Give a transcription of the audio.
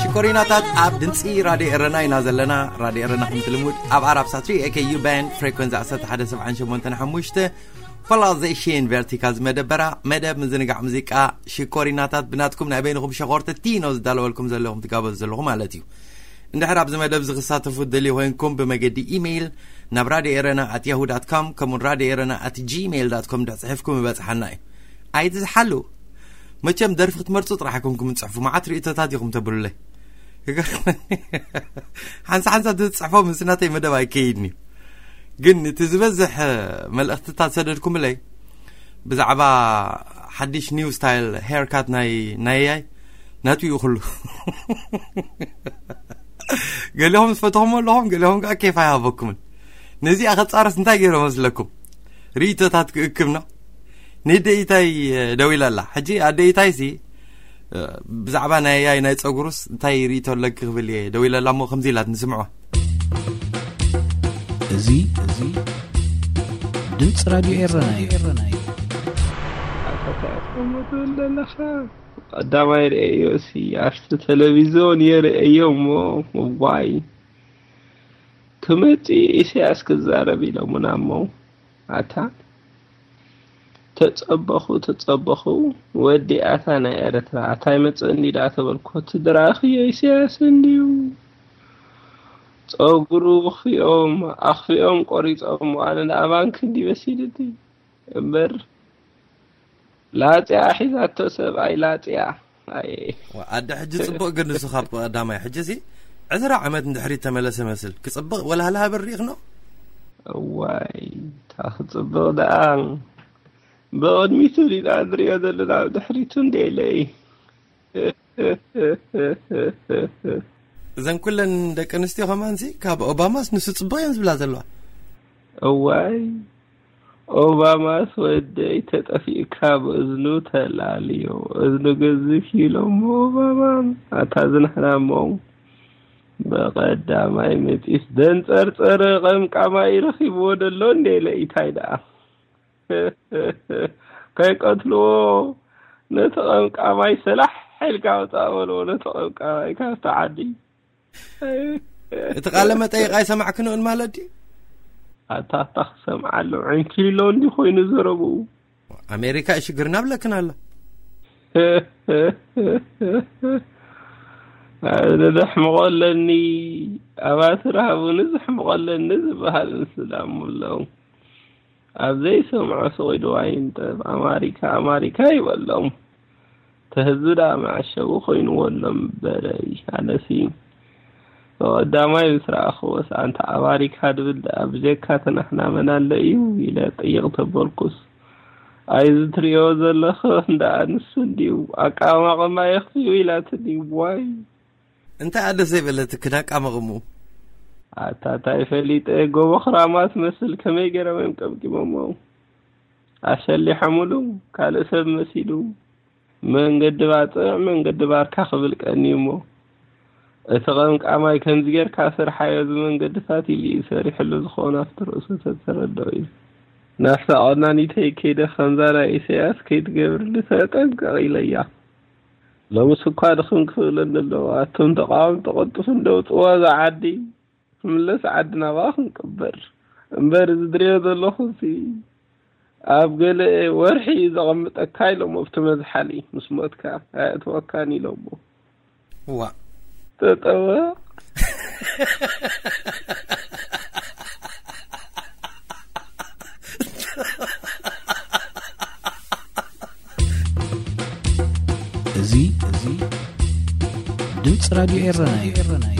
ሽኮሪናታት ኣብ ድምፂ ራድዮ ኤረና ኢና ዘለና ራ ና ክትልሙድ ኣብ ኣራሳዩ ሬ1785 ላ ዘይሽን ቨርቲካል ዝመደበራ መደብ ምዝንጋዕ ሙዚቃ ሽኮሪናታት ብናኩም ናይ ኹም ሸኮር ቲኖ ዝዳለወልኩም ዘለም ትጋበዙ ዘለኹ ማለት እዩ ንድሕ ኣብዚ መደብ ዝክሳተፉ ደልዩ ኮይንኩም ብመገዲ ኢሜይል ናብ ራድዮ ኤረና ኣ ያሁ ከራ ኣgሜ ፅፍኩም በፅሐናእዩ ايت حلو ما كم درف مرتو راح اكون كم تصحفوا ما عاد ريت تاتي قوم تبروا لي حنس حنس تصحفوا من سناتي مدى ما يكيدني قلني تزبزح مال اختتا سدركم لي بزعبا حديش نيو ستايل هير كات ناي ناي ناتو يخل قال لهم فتهم لهم قال لهم كيف هاي بكم نزي اخذ صارس نتا غير مزلكم ريتو تاتكمنا ንደይታይ ደው ኢላ ኣላ ሕጂ ኣደይታይ ሲ ብዛዕባ ናይያይ ናይ ፀጉሩስ እንታይ ርእቶለኪ ክብል እየ ደው ኢለላ እሞ ከምዚ ኢላት ንስምዖ እዚ እዚ ድምፂ ራድዮ ኤረና እዩ ኣለኻ ቀዳማይ ርአዮ ሲ ኣብቲ ቴሌቭዝን የርእዮ እሞ ምዋይ ክመፂ እስያስ ክዛረብ ኢሎሙና እሞ ኣታ تتبخو تتبخو ودي اثانا ارتلا اثاي متصندي دا تبل كوت دراخي اي سياس انديو صغرو خيوم اخيوم قري صوم انا دا بانك دي بسيدتي امبر لا تيا حيزا تسب اي لا تيا اي وعد حج صبق نسو خاب قدام اي حجسي عذرا عمد ندحري تملس مسل كصبق ولا هلا بالريغنو واي تاخذ صبق دا ብቅድሚቱ ና ንሪኦ ዘለና ኣብ ድሕሪቱ እንደኢለኢ እዘን ኩለን ደቂ ኣንስትዮ ከማንዚ ካብ ኦባማስ ንስ ፅቡቅ እዮም ዝብላ ዘለዋ እዋይ ኦባማስ ወደ ይተጠፊእካ ብእዝኑ ተላልዮ እዝ ገዝብ ሂሎ ኦባማ ኣታ ዝናሕናሞ ብቀዳማይ ምጢስ ደንፀርፀረ ቀምቃማይ ይረኪብዎ ዘሎ እንደየለኢ እታይ ደኣ ከይቀትልዎ ነቲ ቐምቃማይ ስላሕ ሓልካ ወፃበልዎ ነቲ ቀምቃማይ ካብታዓዲ እቲ ቓለ መጠይቃይሰማዕክንኡን ማለድዩ ኣታፍታ ክሰምዓ ኣሎ ዕንኪልሎን ኮይኑ ዘረብኡ ኣሜሪካ ሽግር ናብለክን ኣሎ ኣንድሕምቀለኒ ኣባትራሃቡ ንዝሕምቀለኒ ዝበሃል ንስላ ሎ አብዘይ ሰምዖ ሰወይዶ ዓይንጠብ ኣማሪካ ኣማሪካ ይበሎም ተህዝ ዳ መዓሸቡ ኮይኑዎ ሎምበረ ይሻለሲ ብቐዳማይ ምስ ረኣኽወስ ኣንተ ኣማሪካ ድብል ዳኣ ብጀካ ተናሕና መን ኣሎ እዩ ኢለ ጠይቕ ተበልኩስ ኣይዚ ትሪዮ ዘለኸ እንዳ ንሱ እንዲዩ ኣቃማቕማ የኽፍዩ ኢላት ኒ ዋይ እንታይ ኣደ ዘይበለት ክዳቃመቕሙ አታታይ ፈሊጠ ጎቦ ክራማት መስል ከመይ ገረ ገረመም ቀምቂሞሞ ኣሰሊ ሐሙሉ ካልእ ሰብ መሲሉ መንገዲ ባጥዕ መንገዲ ባርካ ክብል ቀኒዩ እሞ እቲ ቐምቃማይ ከምዚ ጌርካ ስርሓዮ ዝመንገድታት ኢሉ እዩ ሰሪሕሉ ዝኾኑ ኣብቲ ርእሱ ተተረድኦ እዩ ናፍሳ ቐናኒተይ ከይደ ከምዛ ናይ ኢሳያስ ከይትገብርሊ ተጠንቀቕ ኢለያ ሎምስ እኳ ድኽም ክብለን ኣለዎ ኣቶም ተቃወም ተቐጥፍን ደውፅዎ ዝዓዲ ምለስ ዓድና ባኹ ንቅበር እምበር ዝድርዮ ዘለኹ ሲ ኣብ ገለ ወርሒ ዘቐምጠካ ኢሎም ኣብቲ መዝሓሊ ምስ ሞትካ ኣእትወካን ኢሎሞ ዋ ተጠወ እዚ ድምፂ ራድዮ ኤረና እዩ